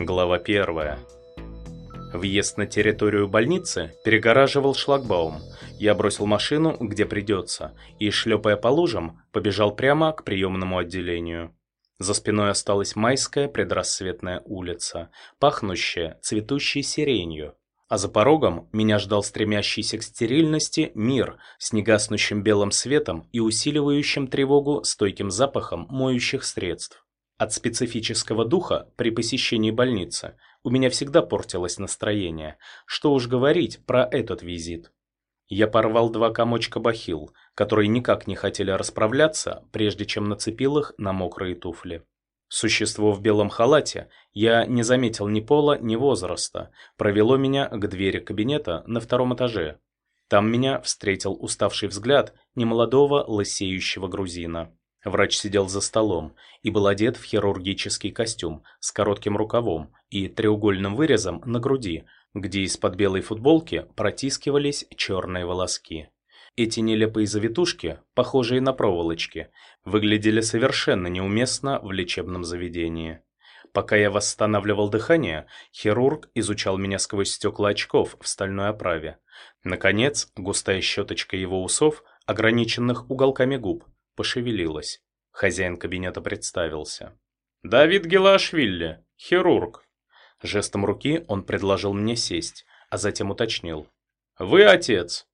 Глава 1. Въезд на территорию больницы перегораживал шлагбаум. Я бросил машину, где придется, и, шлепая по лужам, побежал прямо к приемному отделению. За спиной осталась майская предрассветная улица, пахнущая цветущей сиренью. А за порогом меня ждал стремящийся к стерильности мир с негаснущим белым светом и усиливающим тревогу стойким запахом моющих средств. От специфического духа при посещении больницы у меня всегда портилось настроение. Что уж говорить про этот визит. Я порвал два комочка бахил, которые никак не хотели расправляться, прежде чем нацепил их на мокрые туфли. Существо в белом халате, я не заметил ни пола, ни возраста, провело меня к двери кабинета на втором этаже. Там меня встретил уставший взгляд немолодого лысеющего грузина. Врач сидел за столом и был одет в хирургический костюм с коротким рукавом и треугольным вырезом на груди, где из-под белой футболки протискивались черные волоски. Эти нелепые завитушки, похожие на проволочки, выглядели совершенно неуместно в лечебном заведении. Пока я восстанавливал дыхание, хирург изучал меня сквозь стекла очков в стальной оправе. Наконец, густая щеточка его усов, ограниченных уголками губ, пошевелилась. Хозяин кабинета представился. «Давид Гелашвили, хирург». Жестом руки он предложил мне сесть, а затем уточнил. «Вы отец?»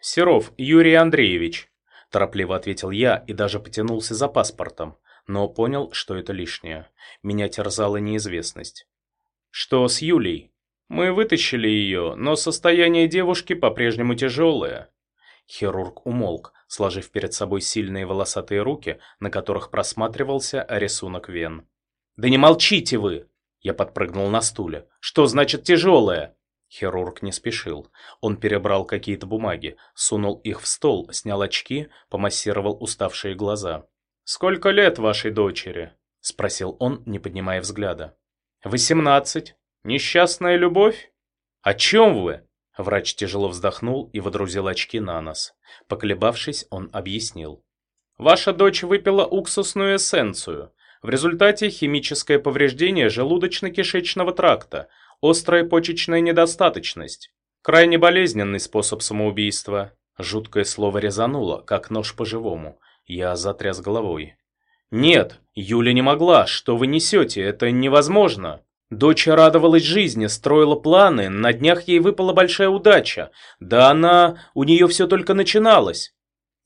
«Серов Юрий Андреевич», – торопливо ответил я и даже потянулся за паспортом, но понял, что это лишнее. Меня терзала неизвестность. «Что с Юлей?» «Мы вытащили ее, но состояние девушки по-прежнему тяжелое». Хирург умолк, сложив перед собой сильные волосатые руки, на которых просматривался рисунок вен. «Да не молчите вы!» Я подпрыгнул на стуле. «Что значит тяжелое?» Хирург не спешил. Он перебрал какие-то бумаги, сунул их в стол, снял очки, помассировал уставшие глаза. «Сколько лет вашей дочери?» – спросил он, не поднимая взгляда. «Восемнадцать. Несчастная любовь?» «О чем вы?» Врач тяжело вздохнул и водрузил очки на нос. Поколебавшись, он объяснил. «Ваша дочь выпила уксусную эссенцию. В результате химическое повреждение желудочно-кишечного тракта, острая почечная недостаточность. Крайне болезненный способ самоубийства». Жуткое слово резануло, как нож по-живому. Я затряс головой. «Нет, Юля не могла. Что вы несете? Это невозможно!» Дочь радовалась жизни, строила планы, на днях ей выпала большая удача. Да она... у нее все только начиналось.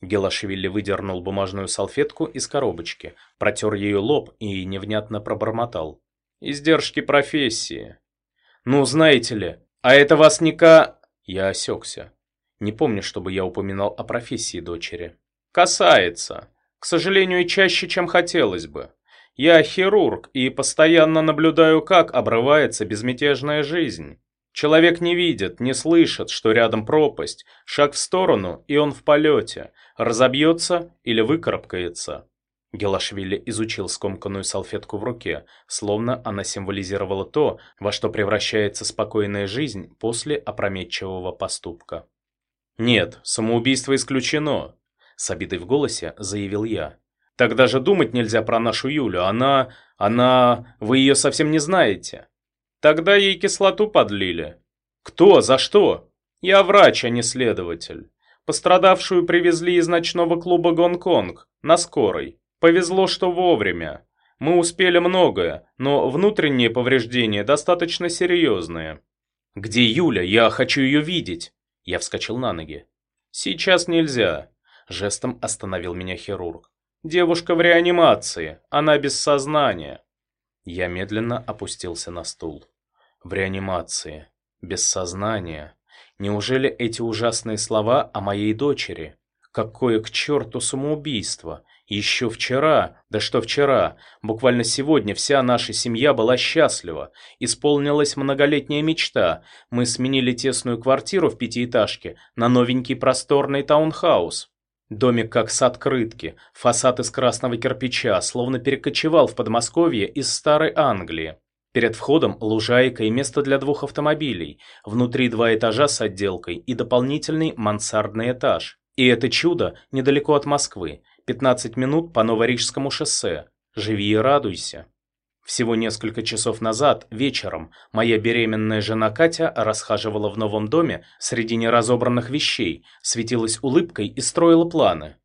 Гелашвили выдернул бумажную салфетку из коробочки, протер ее лоб и невнятно пробормотал. «Издержки профессии». «Ну, знаете ли, а это вас не ка...» Я осекся. Не помню, чтобы я упоминал о профессии дочери. «Касается. К сожалению, чаще, чем хотелось бы. Я хирург и постоянно наблюдаю, как обрывается безмятежная жизнь. Человек не видит, не слышит, что рядом пропасть, шаг в сторону, и он в полете, разобьется или выкарабкается. Гелашвили изучил скомканную салфетку в руке, словно она символизировала то, во что превращается спокойная жизнь после опрометчивого поступка. «Нет, самоубийство исключено», — с обидой в голосе заявил я. Так даже думать нельзя про нашу Юлю. Она... она... Вы ее совсем не знаете. Тогда ей кислоту подлили. Кто? За что? Я врач, а не следователь. Пострадавшую привезли из ночного клуба «Гонконг» на скорой. Повезло, что вовремя. Мы успели многое, но внутренние повреждения достаточно серьезные. «Где Юля? Я хочу ее видеть!» Я вскочил на ноги. «Сейчас нельзя», — жестом остановил меня хирург. Девушка в реанимации, она без сознания. Я медленно опустился на стул. В реанимации, без сознания. Неужели эти ужасные слова о моей дочери? Какое к черту самоубийство? Еще вчера, да что вчера, буквально сегодня вся наша семья была счастлива. Исполнилась многолетняя мечта. Мы сменили тесную квартиру в пятиэтажке на новенький просторный таунхаус. Домик как с открытки, фасад из красного кирпича, словно перекочевал в Подмосковье из старой Англии. Перед входом лужайка и место для двух автомобилей, внутри два этажа с отделкой и дополнительный мансардный этаж. И это чудо недалеко от Москвы, 15 минут по Новорижскому шоссе. Живи и радуйся. Всего несколько часов назад, вечером, моя беременная жена Катя расхаживала в новом доме среди неразобранных вещей, светилась улыбкой и строила планы.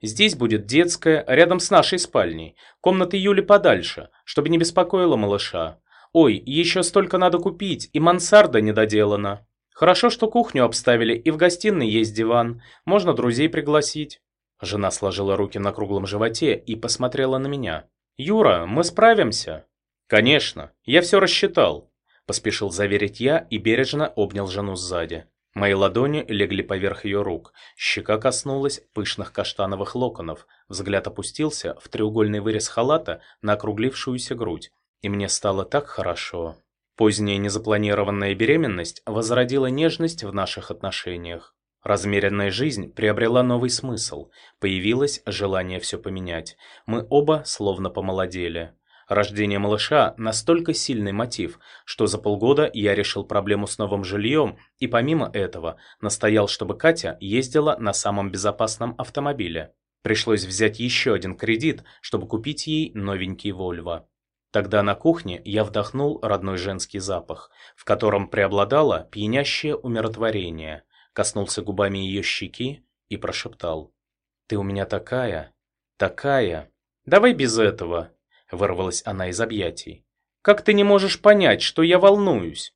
Здесь будет детская, рядом с нашей спальней, комнаты Юли подальше, чтобы не беспокоила малыша. Ой, еще столько надо купить, и мансарда не доделана. Хорошо, что кухню обставили, и в гостиной есть диван, можно друзей пригласить. Жена сложила руки на круглом животе и посмотрела на меня. «Юра, мы справимся?» «Конечно, я все рассчитал», – поспешил заверить я и бережно обнял жену сзади. Мои ладони легли поверх ее рук, щека коснулась пышных каштановых локонов, взгляд опустился в треугольный вырез халата на округлившуюся грудь, и мне стало так хорошо. Поздняя незапланированная беременность возродила нежность в наших отношениях. Размеренная жизнь приобрела новый смысл, появилось желание все поменять. Мы оба словно помолодели. Рождение малыша – настолько сильный мотив, что за полгода я решил проблему с новым жильем и помимо этого настоял, чтобы Катя ездила на самом безопасном автомобиле. Пришлось взять еще один кредит, чтобы купить ей новенький Вольво. Тогда на кухне я вдохнул родной женский запах, в котором преобладало пьянящее умиротворение – коснулся губами ее щеки и прошептал. «Ты у меня такая, такая. Давай без этого», — вырвалась она из объятий. «Как ты не можешь понять, что я волнуюсь?»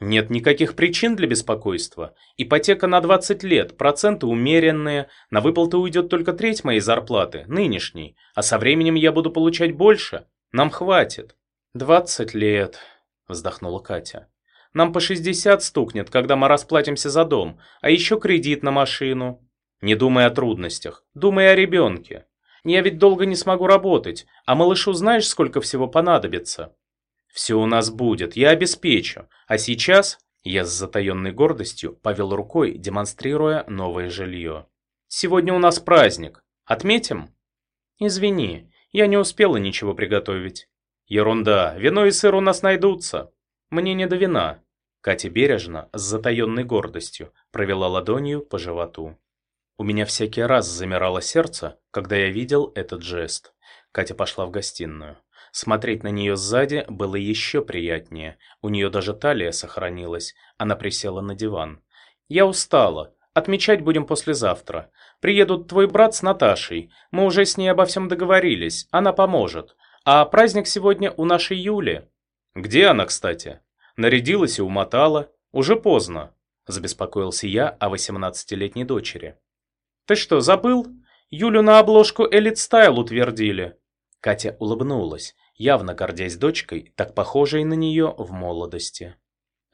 Нет никаких причин для беспокойства. Ипотека на 20 лет, проценты умеренные, на выплаты уйдет только треть моей зарплаты, нынешней, а со временем я буду получать больше. Нам хватит. 20 лет, вздохнула Катя. Нам по 60 стукнет, когда мы расплатимся за дом, а еще кредит на машину. Не думай о трудностях, думай о ребенке. Я ведь долго не смогу работать, а малышу знаешь, сколько всего понадобится? Все у нас будет, я обеспечу. А сейчас я с затаенной гордостью повел рукой, демонстрируя новое жилье. Сегодня у нас праздник. Отметим? Извини, я не успела ничего приготовить. Ерунда, вино и сыр у нас найдутся. Мне не до вина. Катя бережно, с затаенной гордостью, провела ладонью по животу. У меня всякий раз замирало сердце, когда я видел этот жест. Катя пошла в гостиную. Смотреть на нее сзади было еще приятнее. У нее даже талия сохранилась. Она присела на диван. «Я устала. Отмечать будем послезавтра. Приедут твой брат с Наташей. Мы уже с ней обо всем договорились. Она поможет. А праздник сегодня у нашей Юли». «Где она, кстати?» «Нарядилась и умотала. Уже поздно», – забеспокоился я о восемнадцатилетней дочери. «Ты что, забыл? Юлю на обложку Elite Style утвердили». Катя улыбнулась, явно гордясь дочкой, так похожей на нее в молодости.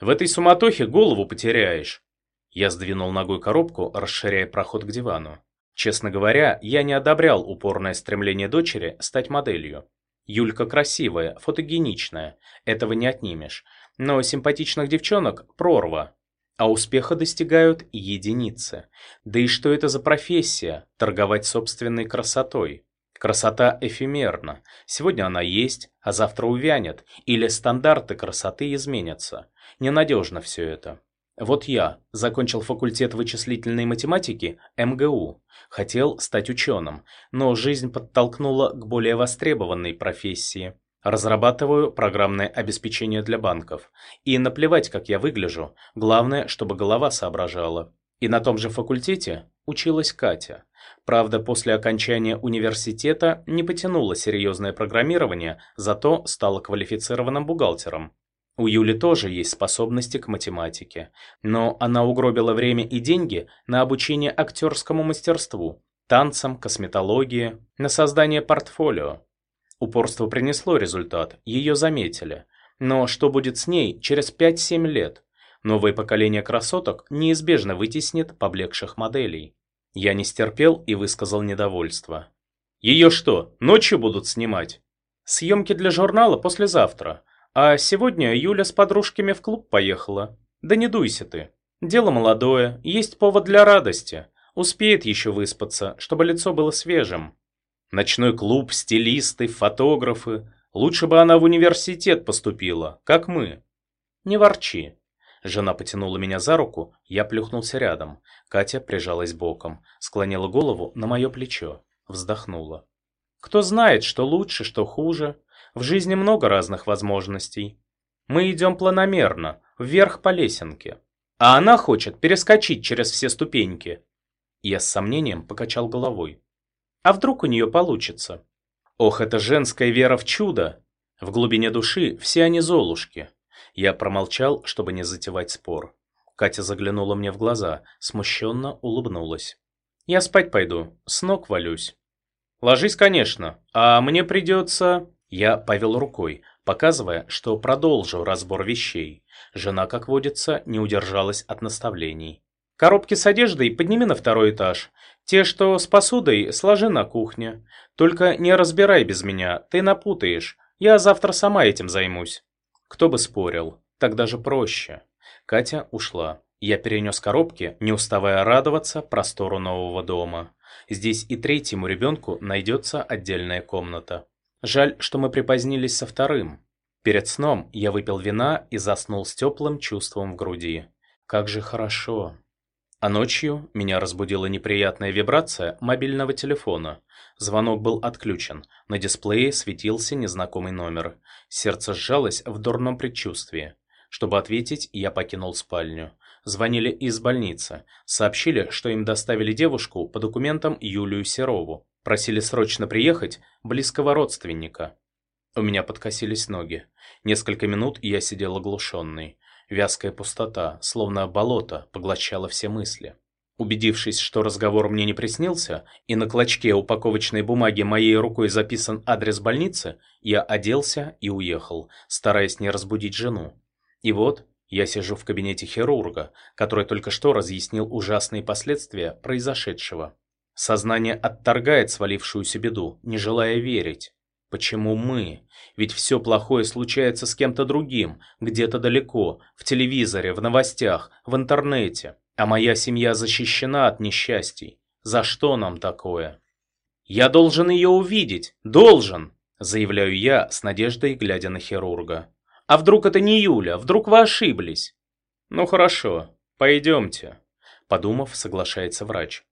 «В этой суматохе голову потеряешь». Я сдвинул ногой коробку, расширяя проход к дивану. Честно говоря, я не одобрял упорное стремление дочери стать моделью. Юлька красивая, фотогеничная, этого не отнимешь. Но симпатичных девчонок прорва. А успеха достигают единицы. Да и что это за профессия – торговать собственной красотой? Красота эфемерна. Сегодня она есть, а завтра увянет. Или стандарты красоты изменятся. Ненадежно все это. Вот я закончил факультет вычислительной математики МГУ. Хотел стать ученым, но жизнь подтолкнула к более востребованной профессии. Разрабатываю программное обеспечение для банков. И наплевать, как я выгляжу, главное, чтобы голова соображала. И на том же факультете училась Катя. Правда, после окончания университета не потянула серьезное программирование, зато стала квалифицированным бухгалтером. У Юли тоже есть способности к математике, но она угробила время и деньги на обучение актерскому мастерству, танцам, косметологии, на создание портфолио. Упорство принесло результат, ее заметили. Но что будет с ней через 5-7 лет? Новое поколение красоток неизбежно вытеснит поблекших моделей. Я не стерпел и высказал недовольство. Ее что, ночью будут снимать? Съемки для журнала послезавтра. А сегодня Юля с подружками в клуб поехала. Да не дуйся ты. Дело молодое, есть повод для радости. Успеет еще выспаться, чтобы лицо было свежим. Ночной клуб, стилисты, фотографы. Лучше бы она в университет поступила, как мы. Не ворчи. Жена потянула меня за руку, я плюхнулся рядом. Катя прижалась боком, склонила голову на мое плечо, вздохнула. Кто знает, что лучше, что хуже. В жизни много разных возможностей. Мы идем планомерно, вверх по лесенке. А она хочет перескочить через все ступеньки. Я с сомнением покачал головой. А вдруг у нее получится? Ох, это женская вера в чудо! В глубине души все они золушки. Я промолчал, чтобы не затевать спор. Катя заглянула мне в глаза, смущенно улыбнулась. «Я спать пойду, с ног валюсь». «Ложись, конечно, а мне придется...» Я повел рукой, показывая, что продолжу разбор вещей. Жена, как водится, не удержалась от наставлений. «Коробки с одеждой подними на второй этаж. Те, что с посудой, сложи на кухне. Только не разбирай без меня, ты напутаешь. Я завтра сама этим займусь». Кто бы спорил, так даже проще. Катя ушла. Я перенес коробки, не уставая радоваться простору нового дома. Здесь и третьему ребенку найдется отдельная комната. Жаль, что мы припозднились со вторым. Перед сном я выпил вина и заснул с теплым чувством в груди. Как же хорошо. А ночью меня разбудила неприятная вибрация мобильного телефона. Звонок был отключен. На дисплее светился незнакомый номер. Сердце сжалось в дурном предчувствии. Чтобы ответить, я покинул спальню. Звонили из больницы. Сообщили, что им доставили девушку по документам Юлию Серову. Просили срочно приехать близкого родственника. У меня подкосились ноги. Несколько минут я сидел оглушенный. Вязкая пустота, словно болото, поглощала все мысли. Убедившись, что разговор мне не приснился, и на клочке упаковочной бумаги моей рукой записан адрес больницы, я оделся и уехал, стараясь не разбудить жену. И вот я сижу в кабинете хирурга, который только что разъяснил ужасные последствия произошедшего. Сознание отторгает свалившуюся беду, не желая верить. Почему мы? Ведь все плохое случается с кем-то другим, где-то далеко, в телевизоре, в новостях, в интернете. А моя семья защищена от несчастий. За что нам такое? Я должен ее увидеть, должен, заявляю я с надеждой, глядя на хирурга. А вдруг это не Юля, вдруг вы ошиблись? Ну хорошо, пойдемте. Подумав, соглашается врач.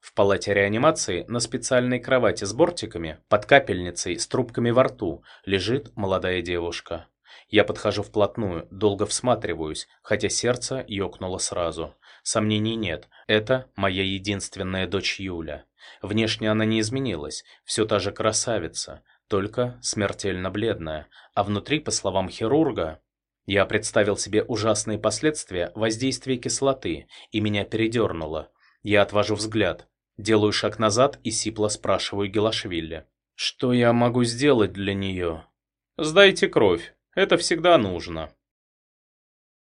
В палате реанимации на специальной кровати с бортиками, под капельницей с трубками во рту, лежит молодая девушка. Я подхожу вплотную, долго всматриваюсь, хотя сердце ёкнуло сразу. Сомнений нет, это моя единственная дочь Юля. Внешне она не изменилась, все та же красавица, только смертельно бледная, а внутри, по словам хирурга, я представил себе ужасные последствия воздействия кислоты, и меня передернуло. Я отвожу взгляд, делаю шаг назад и сипло спрашиваю Гелашвили. «Что я могу сделать для нее?» «Сдайте кровь, это всегда нужно».